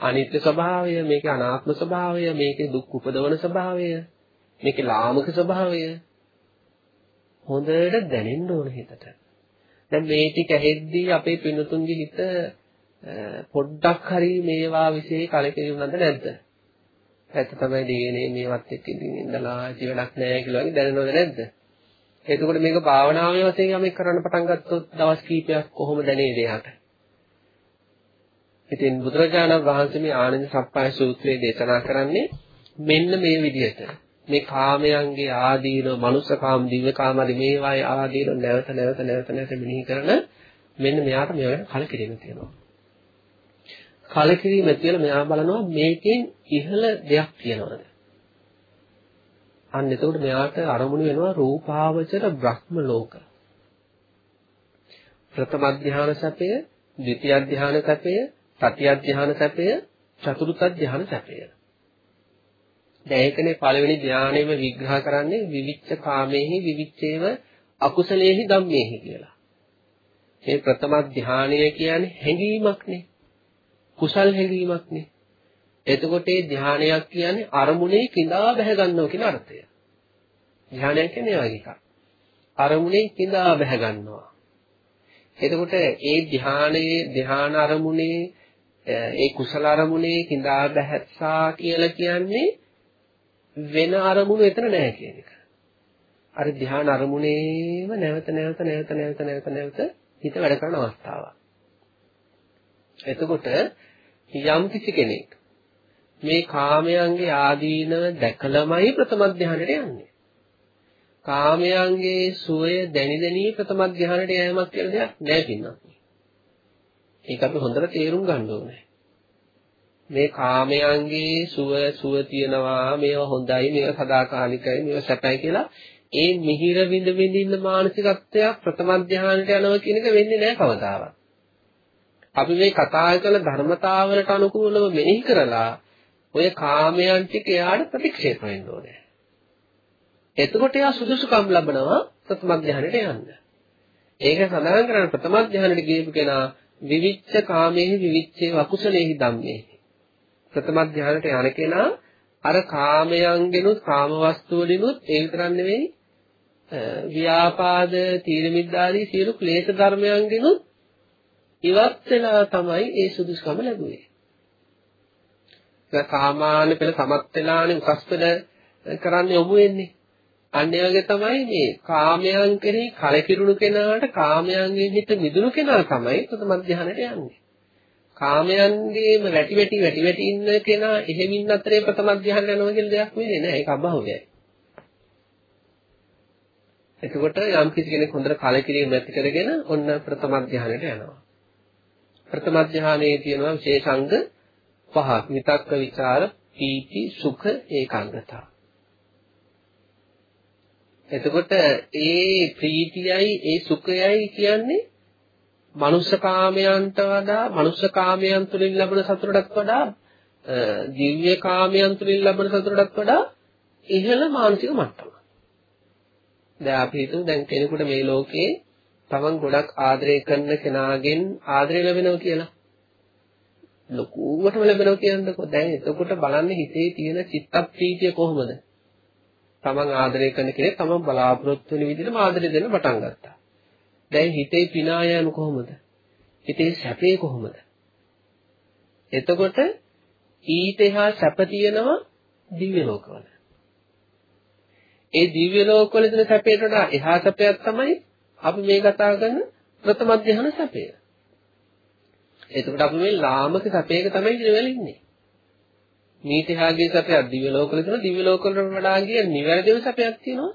අනිත්‍ය ස්වභාවය, මේකේ අනාත්ම ස්වභාවය, මේකේ දුක් උපදවන ස්වභාවය, මේකේ ලාමක ස්වභාවය හොඳට දැනෙන්න ඕන හිතට. දැන් මේ ටික ඇහෙද්දී අපේ පින්නතුන්ගේ හිත පොඩ්ඩක් හරි මේවා વિશે කලකිරුණාද නැද්ද? ඇත්ත තමයි දිගේනේ මේවත් එක්ක ඉඳින් ඉඳලා ඉති වැඩක් නැහැ කියලා වගේ දැනනවද නැද්ද? එතකොට මේක භාවනාවේ වශයෙන් යමෙක් කරන්න පටන් ගත්තොත් දවස් කීපයක් කොහොම දැනේද එයාට? ඉතින් බුදුරජාණන් වහන්සේ මේ ආනන්ද සප්පාය සූත්‍රයේ දේශනා කරන්නේ මෙන්න මේ විදිහට. මේ කාමයන්ගේ ආදීන, මනුස්සකාම, දිව්‍යකාම ආදී මේවායේ ආදීන නැවත නැවත නැවත නැවත මෙනෙහි කරන මෙන්න මෙයාට මේවට කලකිරීම තියෙනවා. කලකිරීම කියලා මෙයා බලනවා මේකෙන් ඉහළ දෙයක් තියෙනවද? අන්න එතකොට මෙයාට අරමුණු වෙනවා රූපාවචර බ්‍රහ්ම ලෝක. ප්‍රථම ධ්‍යාන සැපය, ද්විතිය ධ්‍යාන සැපය, තතිය ධ්‍යාන සැපය, චතුර්ථ ධ්‍යාන සැපය. දැන් ඒකනේ පළවෙනි ධ්‍යානෙම විග්‍රහ කරන්නේ විවිච්ඡ කාමේහි විවිච්ඡේව අකුසලේහි ධම්මේහි කියලා. මේ ප්‍රථම ධ්‍යානය කියන්නේ හැඟීමක්නේ. කුසල් හැඟීමක්නේ. එතකොට මේ ධානයක් කියන්නේ අරමුණේ කිඳා බැහැ ගන්නවා කියන අර්ථය. ධානයක් කියන්නේ වගේ එකක්. අරමුණේ කිඳා බැහැ ගන්නවා. එතකොට ඒ ධානයේ ධාන අරමුණේ ඒ කුසල අරමුණේ කිඳා බැහැසා කියලා කියන්නේ වෙන අරමුණු එතන නැහැ කියන එක. අර ධ්‍යාන අරමුණේම නැවත නැවත නැවත නැවත නැවත නැවත හිත වැඩ කරන අවස්ථාවක්. එතකොට යම් කිසි කෙනෙක් මේ කාමයන්ගේ ආදීනව දැකලමයි ප්‍රථම ධානයට යන්නේ. කාමයන්ගේ සුවය දැනි දැනි ප්‍රථම ධානයට යෑමක් කියලා දෙයක් නැහැ පින්නත්. ඒක අපි හොඳට තේරුම් ගන්න ඕනේ. මේ කාමයන්ගේ සුව සුව තියනවා මේවා හොඳයි මේවා සදාකාලිකයි මේවා සැපයි කියලා ඒ මිහිර විඳ විඳින්න මානසිකත්වයක් ප්‍රථම ධානයට යනවා කියන එක වෙන්නේ නැහැ කවදාවත්. අපි මේ කතා කළ ධර්මතාවලට අනුකූලව මෙනෙහි කරලා ඔය කාමයන් ටික එයාට ප්‍රතික්ෂේප වෙන්න ඕනේ. එතකොට එයා සුදුසුකම් ලබනවා ප්‍රථම ධානයට යන්න. ඒක සඳහන් කරන ප්‍රථම ධානයට ගියපු කෙනා විවිච්ඡ කාමයේ විවිච්ඡේ වකුසලේහි ධම්මේ. ප්‍රථම ධානයට යන කෙනා අර කාමයන්ගෙනුත් කාම වස්තු වලිනුත් ඒ විතරක් නෙවෙයි ව්‍යාපාද තීන මිද්දාදී සියලු ක්ලේශ ධර්මයන්ගෙනුත් ඉවත් වෙලා තමයි ඒ සුදුසුකම ලැබුවේ. ඒක සාමාන්‍ය පෙළ සමත් වෙලානේ උසස් පෙළ කරන්න යොමු වෙන්නේ. අන්න ඒ වගේ තමයි මේ කාමයන් කෙරෙහි කලකිරුණු කෙනාට කාමයන්ගෙන් හිත මිදුණු කෙනා තමයි ප්‍රථම ධානයට යන්නේ. කාමයන්ගේම වැටි වැටි වැටි වැටි ඉන්න කෙනා එහෙමින් අතරේ ප්‍රථම ධානය යනවා කියලා දෙයක් වෙන්නේ නැහැ. ඒක අභෞවයයි. එතකොට යම් කිසි කෙනෙක් හොඳට කලකිරීම ඇති කරගෙන ඔන්න ප්‍රථම ධානයට යනවා. ප්‍රථම ධානයේ තියෙනවා විශේෂාංග පහක්. විතක්ක ਵਿਚාර, පීති, සුඛ, ඒකාග්‍රතාව. එතකොට ඒ ප්‍රීතියයි ඒ සුඛයයි කියන්නේ මනුෂ්‍ය කාමයන්ට වඩා මනුෂ්‍ය කාමයන් තුළින් ලැබෙන සතුටටත් වඩා දිව්‍ය කාමයන් තුළින් ලැබෙන සතුටටත් වඩා ඉහළ මානසික මට්ටමක්. දැන් අපි හිතමු දැන් කෙනෙකුට මේ ලෝකේ තමන් ගොඩක් ආදරය කරන කෙනාගෙන් ආදරය ලැබෙනවා කියලා. ලොකුවටම ලැබෙනවා කියන්නකො. දැන් එතකොට බලන්න හිතේ තියෙන චිත්ත ප්‍රීතිය කොහොමද? තමන් ආදරය කරන කෙනෙක් තමන් බලාපොරොත්තු වෙන විදිහටම ආදරය දෙන්න පටන් ගත්තා. දැන් හිතේ පිනා යෑම කොහොමද? හිතේ සැපේ කොහොමද? එතකොට ඊට එහා සැප තියෙනවා දිව්‍ය ලෝකවල. ඒ දිව්‍ය ලෝකවල තියෙන සැපේට වඩා එහා සැපයක් තමයි අපි මේ කතා කරන ප්‍රථම ධ්‍යාන සැපය. එතකොට අපි මේ ලාමක සැපයක තමයි ඉඳලා ඉන්නේ. නීතිහාගේ සැපයක් දිව්‍ය ලෝකවල තියෙනවා දිව්‍ය ලෝකවලට වඩා ගිය නිවැරදිව සැපයක් තියෙනවා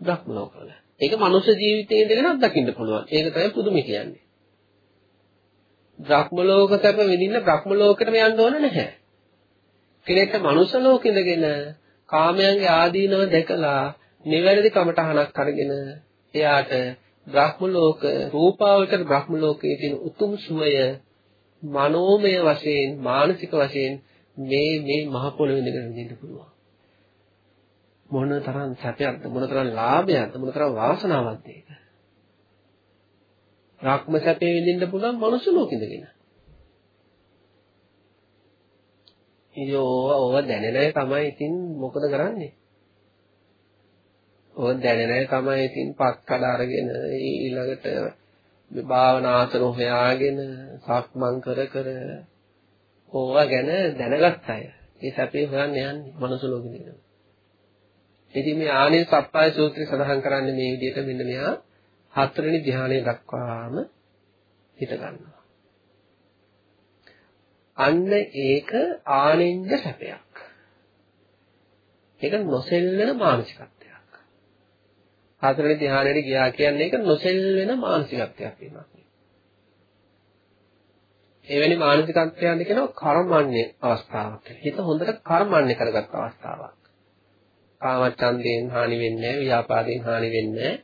බ්‍රහ්ම ලෝකවල. ඒක මනුෂ්‍ය ජීවිතයේ ඉඳගෙන අත්දකින්න පුළුවන්. ඒක තමයි පුදුම කියන්නේ. බ්‍රහ්ම ලෝක සැප විඳින්න බ්‍රහ්ම ලෝකෙටම යන්න ඕන නැහැ. කෙනෙක්ට මනුෂ්‍ය ලෝකෙ ඉඳගෙන කාමයන්ගේ ආදීනව දැකලා නිවැරදි කමටහනක් අරගෙන එයාට බ්‍රහ්ම ලෝක රූපාවචර බ්‍රහ්ම ලෝකයේ තියෙන උතුම් සුවය මනෝමය වශයෙන් මානසික වශයෙන් මේ මේ මහ පොළොවේ ඉඳගෙන විඳින්න පුළුවන්. මොන තරම් සැපයක්ද මොන තරම් ලාභයක්ද මොන තරම් වාසනාවක්ද ඒක. රාක්ම සැපේ විඳින්න පුළුවන් මනුස්ස ලෝකෙ ඉඳගෙන. ඉතින් ඕව දැනෙන අය තමයි ඉතින් මොකද කරන්නේ? ඕව දැනෙන අය තමයි ඉතින් පත් කඩ අරගෙන ඊළඟට භාවනාසන හොයාගෙන සක්මන් කර කර ඕවා ගැන දැනගත් අය. ඒ සැපේ හොයන්න යන්නේ මනස ලෝකෙදී. ඉතින් මේ ආනේ සප්පාය සූත්‍රය සඳහන් කරන්නේ මේ විදිහට මෙන්න මෙහා හතරවෙනි ධ්‍යානය දක්වාම හිත ගන්නවා. අන්න ඒක ආනෙන්ජ සැපයක්. ඒක නොසෙල්වෙන මානසිකත්වයක්. හතරවෙනි ධ්‍යානෙට ගියා කියන්නේ ඒක නොසෙල්වෙන මානසිකත්වයක් වෙනවා. එවැනි මානසිකත්වයන්ද කියනවා කර්මන්නේ අවස්ථාවක්. හිත හොඳට කර්මන්නේ කරගත් අවස්ථාවක්. කාමච්ඡන්දයෙන් හානි වෙන්නේ නැහැ, ව්‍යාපාදයෙන් හානි වෙන්නේ නැහැ.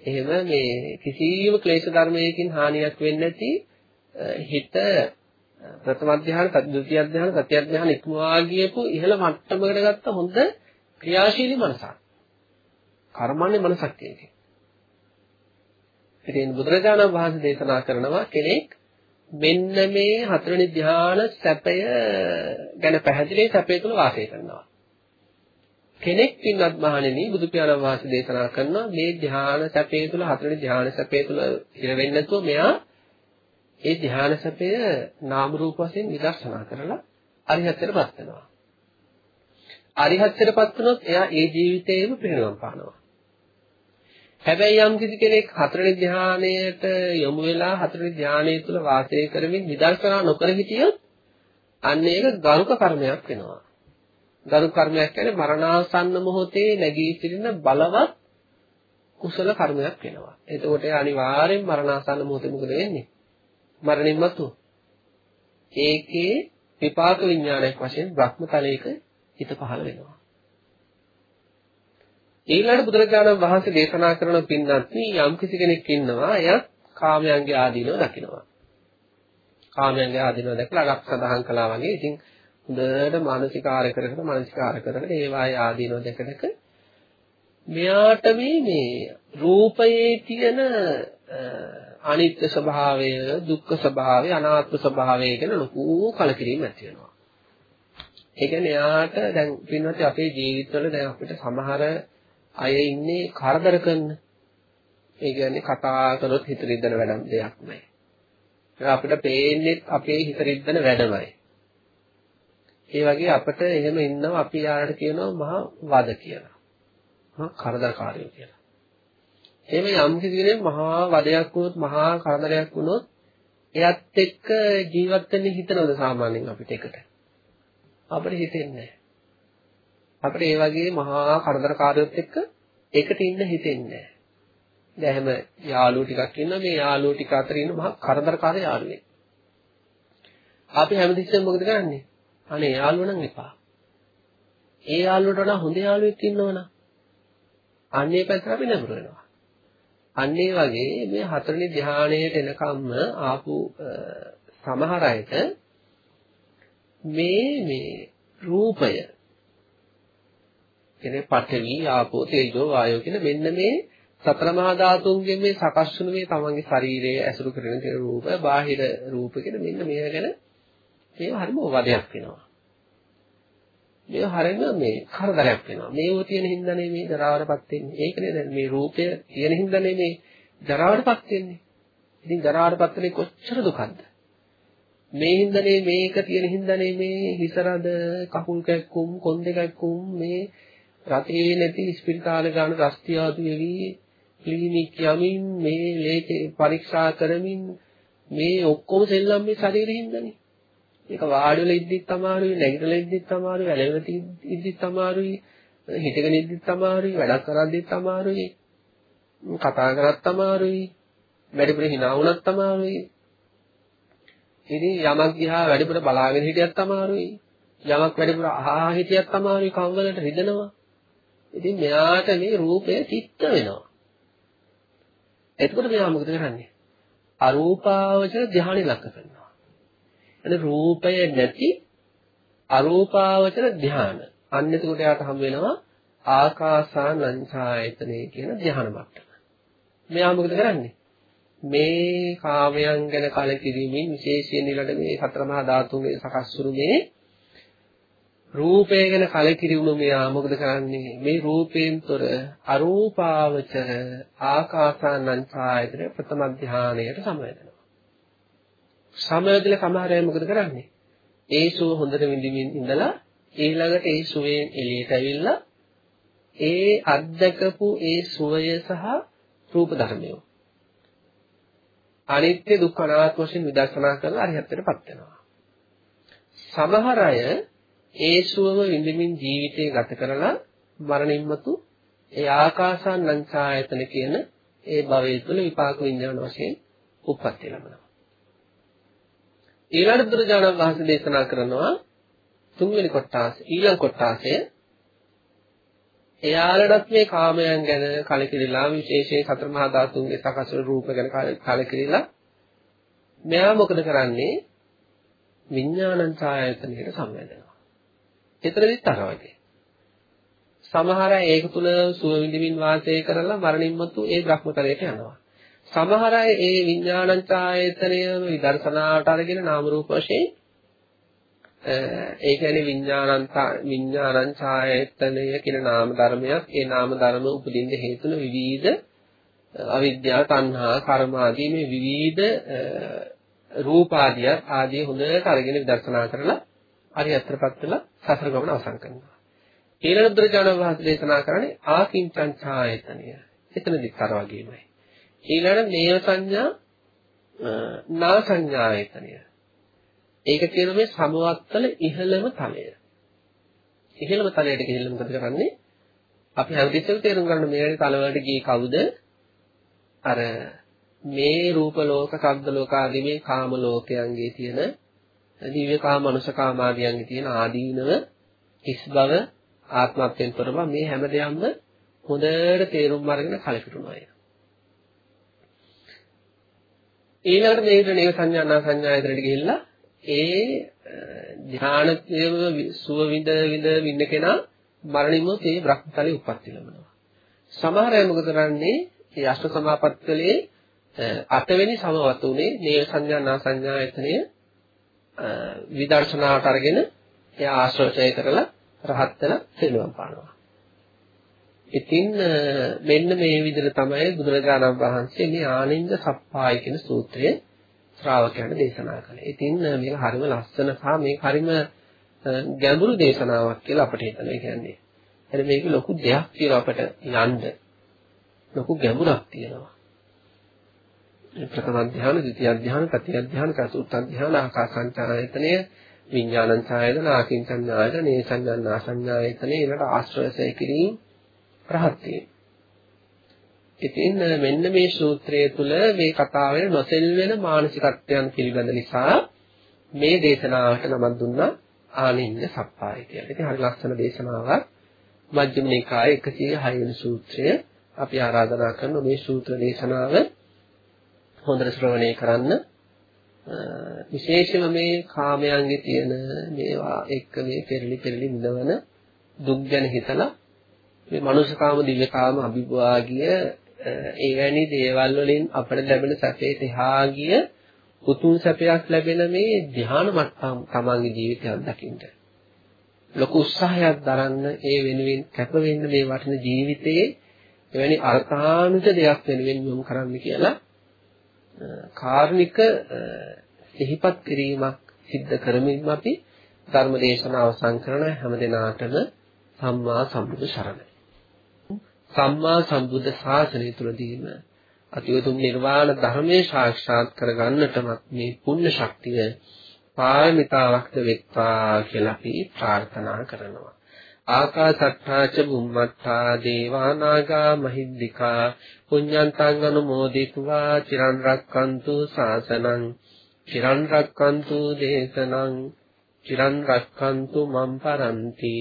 එහෙම මේ කිසියම් ක්ලේශ ධර්මයකින් හානියක් වෙන්නේ නැති හිත ප්‍රථම ධ්‍යාන, ද්විතිය ධ්‍යාන, තතිය ධ්‍යාන ඉක්මවා ගියපු ඉහළ මට්ටමකට ගත්ත හොඳ ක්‍රියාශීලී මනසක්. කර්මන්නේ මනසක් කියන්නේ. ඉතින් බුදුරජාණන් වහන්සේ දේශනා කරනවා කෙනෙක් මෙන්න මේ හතරවෙනි ධ්‍යාන සැපය ගැන පැහැදිලි සැපය තුළ වාසය කරනවා. කෙනෙක් පින්වත් මහණෙනි බුදු පියාණන් වහන්සේ දේශනා කරනවා මේ ධ්‍යාන සැපය තුළ හතරවෙනි ධ්‍යාන සැපය තුළ ඉර වෙන්නේ නැතුව මෙයා ඒ ධ්‍යාන සැපය නාම රූප වශයෙන් විදර්ශනා කරලා අරිහත්ත්වයටපත් වෙනවා. අරිහත්ත්වයටපත් වුණොත් එයා ඒ ජීවිතේම පිරිනවම් පානවා. හැබැයි යම් කිසි කෙනෙක් හතරවෙනි ධානයට යොමු වෙලා හතරවෙනි ධානයේ තුල වාසය කරමින් විදර්ශනා නොකර හිටියොත් අන්න ඒක ගරුක කර්මයක් වෙනවා. ගරුක කර්මයක් කියන්නේ මරණාසන්න මොහොතේ නැගී සිටින බලවත් කුසල කර්මයක් වෙනවා. එතකොට ඒ අනිවාර්යෙන් මරණාසන්න මොහොතේ මොකද වෙන්නේ? මරණින් මතු. ඒකේ විපාක විඥානයක් වශයෙන් භ්‍රමතලයක හිත පහළ වෙනවා. ඊළඟට බුදුරජාණන් වහන්සේ දේශනා කරන පින්වත්නි යම් කිසි කෙනෙක් ඉන්නවා එයා කාමයන්ගේ ආදීනව දකිනවා. කාමයන්ගේ ආදීනව දැකලා අගක් සඳහන් කළා වගේ ඉතින් හොඳට මානසිකාර කරගෙන මානසිකාර කරගෙන ඒවායේ ආදීනව දැක දැක මෙයාට මේ මේ රූපයේ තියෙන අනිත්‍ය ස්වභාවය, දුක්ඛ ස්වභාවය, අනාත්ම ස්වභාවය ගැන ලොකු කලකිරීමක් ඇති වෙනවා. ඒ කියන්නේ එයාට දැන් පින්වත් අපේ ජීවිතවල දැන් අපිට සමහර අය ඉන්නේ කරදර කරන. ඒ කියන්නේ කතා කරොත් හිත රිදෙන වැඩක් දෙයක් නෑ. අපිට පේන්නේ අපේ හිත රිද්දන වැඩමයි. ඒ වගේ අපිට එහෙම ඉන්නවා අපි යාට කියනවා මහා වද කියලා. මහා කරදරකාරයෝ කියලා. එහෙම යම් කිසි කෙනෙක් මහා වදයක් වුණොත් මහා කරදරයක් වුණොත් එයත් එක්ක ජීවත් වෙන්න හිතනවද සාමාන්‍යයෙන් අපිට එකට? අපිට හිතෙන්නේ නැහැ. අපිට ඒ වගේ මහා කරදරකාරයොත් එක්ක එකට ඉන්න හිතෙන්නේ නැහැ. දැන් එහෙම යාළුවෝ ටිකක් ඉන්නවා මේ යාළුවෝ ටික අතර ඉන්න මහා කරදරකාර යාළුවෙක්. අපි හැමතිස්සෙම මොකද කරන්නේ? අනේ යාළුවා නම් එපා. ඒ යාළුවට වඩා හොඳ යාළුවෙක් ඉන්නවනම් අන්නේ පැත්තට අපි නැඹුරු වෙනවා. අන්න ඒ වගේ මේ හතරවෙනි ධ්‍යානයට එනකම්ම ආපු සමහර අයට මේ මේ රූපය කියන්නේ පඨවි ආපෝ තේජෝ වායෝ කියන මෙන්න මේ සතර මහා ධාතුන්ගෙන් මේ සකස් වුණු මේ තමන්ගේ ශරීරයේ ඇසුරු කරන තියෙන රූප, බාහිර රූප කියන මෙන්න මේවා ගැන මේ හරිම වදයක් වෙනවා. මේ හරිම මේ කරදරයක් වෙනවා. මේව තියෙන හින්දානේ මේ ජරාවටපත් වෙන්නේ. ඒකනේ දැන් මේ රූපය තියෙන හින්දානේ මේ ජරාවටපත් වෙන්නේ. ඉතින් ජරාවටපත් වෙන්නේ කොච්චර දුකක්ද? මේ හින්දානේ මේක තියෙන හින්දානේ මේ හිසරද කකුල් කැක්කුම් කොන් දෙකක්කුම් මේ රතේ නැති ස්පිරිතාල ගන්න රස්තියාදු වෙවි ක්ලිනික් යමින් මේ ලේක පරීක්ෂා කරමින් මේ ඔක්කොම සෙල්ලම් මේ ශරීරෙ හින්දානේ. ඒක වාඩි වෙලා ඉද්දිත් අමාරුයි, නැගිටලා ඉද්දිත් අමාරුයි, වැළෙලා ඉද්දිත් අමාරුයි, හිටගෙන ඉද්දිත් අමාරුයි, වැඩක් කරද්දිත් අමාරුයි, කතා කරත් අමාරුයි, වැඩිපුර hina වුණත් අමාරුයි. ඉතින් යමක් දිහා වැඩිපුර බලාගෙන හිටියත් අමාරුයි. යමක් වැඩිපුර අහා හිටියත් අමාරුයි, කම් වලට රිදෙනවා. ඉතින් මෙයාට මේ රූපය චිත්ත වෙනවා. එතකොට මෙයා මොකද කරන්නේ? අරූපාවචර ධානය ලක්ක කරනවා. එතන රූපය නැති අරූපාවචර ධාන. අන්න එතකොට යාට හම් වෙනවා ආකාසානංචායතනෙ කියන ධාන මට්ටම. මෙයා මොකද කරන්නේ? මේ කාමයන් ගැන කලකිරීමෙන් විශේෂයෙන් ඊළඟ මේ සතර මහා ධාතුන්ගේ සකස් වුණු මේ රූපය ගැන කලකිරුණු මෙයා මොකද කරන්නේ මේ රූපයෙන් තොර අරූපාවචර ආකාසානං ඡායතන ප්‍රථම ධානයට සමවැදෙනවා සමවැදලා සමහර අය මොකද කරන්නේ? ඒ සුව හොඳට විඳින්න ඉඳලා ඊළඟට ඒ සුවයෙන් එළියට ඇවිල්ලා ඒ අත්දකපු ඒ සුවය සහ රූප ධර්මය. අනිත්‍ය දුක්ඛ අනාත්ම වශයෙන් විදර්ශනා කරලා අරිහත්ත්වයටපත් වෙනවා. සමහර අය ඒ සුවම විඳින්මින් ජීවිතය ගත කරලා මරණින් මතු ඒ ආකාසාන් ලංකායතන කියන ඒ භවය තුළ විපාක විඳින වශයෙන් උප්පත්ති ලැබෙනවා. ඊළඟ බුදුරජාණන් වහන්සේ දේශනා කරනවා තුන්වෙනි කොටස ඊළඟ කොටසය එයාලටත් මේ කාමයන් ගැන කලකිරීලා විශේෂයෙන් සතර මහා ධාතුන්ගේ සකස් රූප ගැන කලකිරීලා මෙයා මොකද කරන්නේ විඥානං ඡායතනයට සම්බන්ධ එතනදිත් අර වගේ. සමහර අය ඒක තුල සුව විඳින්මින් වාසය කරලා මරණින් මතු ඒ බ්‍රහ්මතලයට යනවා. සමහර අය ඒ විඥානංචායතනයම විදර්ශනාවට අරගෙන නාම රූප වශයෙන් ඒ කියන්නේ විඥානන්ත විඥානංචායතනය කියන නාම ධර්මයක් ඒ නාම ධර්ම උපදින්න හේතුන විවිධ අවිද්‍යාව තණ්හා කර්ම ආදී මේ විවිධ රූපාදිය ආදී හොඳට අරගෙන විදර්ශනා කරලා අරියත්‍රපත් වෙලා සසර ගමන අවසන් කරනවා. ඊළඟ බුදුරජාණන් වහන්සේ දේශනා කරන්නේ ආකින්චං ඡායතනය. එතනදි කර වගේමයි. ඊළඟ නේව සංඥා නා සංඥායතනය. ඒක කියන මේ සමවත්තල ඉහළම තලය. ඉහළම තලයට ගිහිල්ලා මොකද කරන්නේ? අපි හැමතිස්සෙම තේරුම් ගන්න මේ වැඩි තලවලට ගියේ කවුද? අර මේ රූප ලෝක, ශබ්ද ලෝක ආදී මේ කාම ලෝකයන්ගේ තියෙන දිව්‍යකාම මනුෂකාම ආදියන්ගේ තියෙන ආදීනව හිස් බව ආත්මත්වයෙන් තොර බව මේ හැම දෙයක්ම හොඳට තේරුම් අරගෙන කලකිරුණා අය. ඊළඟට මේකට නේව සංඥානා සංඥායතනට ගිහිල්ලා ඒ ධානයේම සුව විඳ විඳ විඳ කෙනා මරණින්ම ඒ බ්‍රහ්මතලයේ උප්පත්ති ලැබෙනවා. සමහර අය මොකද කරන්නේ? ඒ අෂ්ට සමාපත්තියේ අටවෙනි සමවත උනේ නේව සංඥානා සංඥායතනයේ විදර්ශනාවට අරගෙන එයා ආශ්‍රය කරලා රහත් වෙලා පිළිවන් පානවා. ඉතින් මෙන්න මේ විදිහට තමයි බුදුරජාණන් වහන්සේ මේ ආනින්ද සප්පාය කියන සූත්‍රය ශ්‍රාවකයන්ට දේශනා කළේ. ඉතින් මේක හරිම ලස්සන සහ මේක හරිම ගැඹුරු දේශනාවක් කියලා අපිට හිතෙනවා. ඒ කියන්නේ හරි මේක ලොකු දෙයක් කියලා අපිට යන්න ලොකු ගැඹුරක් තියෙනවා. ප්‍රථම ධ්‍යාන, ද්විතිය ධ්‍යාන, තතිය ධ්‍යාන, චතුර්ථ ධ්‍යාන, ආකාසංචායතනය, විඥානං ඡායතන, ආකින්චඤ්ඤායතන, නේසඤ්ඤානාසඤ්ඤායතන, ඊළඟට ආශ්‍රයසය කිරීම රහත් වීම. ඉතින් මෙන්න මේ සූත්‍රය තුල මේ කතාවේ නොසෙල් වෙන මානසිකත්වයන් පිළිබඳ නිසා මේ දේශනාවට නමක් දුන්නා ආනින්න සප්පාය කියලා. ඉතින් හරි ලස්සන දේශනාවක්. මජ්ක්‍ධිම නිකායේ 106 වෙනි සූත්‍රය අපි ආරාධනා කරන මේ සූත්‍ර දේශනාව හොඳට ශ්‍රවණය කරන්න විශේෂයෙන්ම මේ කාමයන්ගේ තියෙන මේවා එක්ක මේ පෙරලි පෙරලි මිදවන දුක් ගැන හිතලා මේ මනුෂ්‍යකාම දිව්‍යකාම අභිභවාගිය එවැනි දේවල් වලින් අපට ලැබෙන සැපේ තහා ගිය උතුම් සැපයක් ලැබෙන මේ ධ්‍යාන මට්ටම් තමන්ගේ ජීවිතය අත්දකින්න. ලොකු උත්සාහයක් දරන්න ඒ වෙනුවෙන් කැප වෙන්න මේ වටින ජීවිතයේ එවැනි අර්ථානුජ දෙයක් වෙනුවෙන් යොමු කරන්න කියලා කාර්නික සිහිපත් කිරීමක් සිද්ධ කරමින් අපි ධර්ම දේශනාව අවසන් කරන හැම දිනාටම සම්මා සම්බුදු සරණයි. සම්මා සම්බුද්ධ ශාසනය තුලදීම අතිවතුම් නිර්වාණ ධර්මයේ සාක්ෂාත් කරගන්නටමත් මේ පුණ්‍ය ශක්තිය පාරමිතාවක්ද වෙත්වා කියලා අපි ප්‍රාර්ථනා කරනවා. ආකාසට්ඨාච බුම්මට්ඨා දේවානාගා මහිද්దికා පුඤ්ඤන්තං අනුමෝදිත्वा චිරන් රැක්කන්තු ශාසනං චිරන් රැක්කන්තු දේශනං චිරන් රැක්කන්තු මම් පරන්ති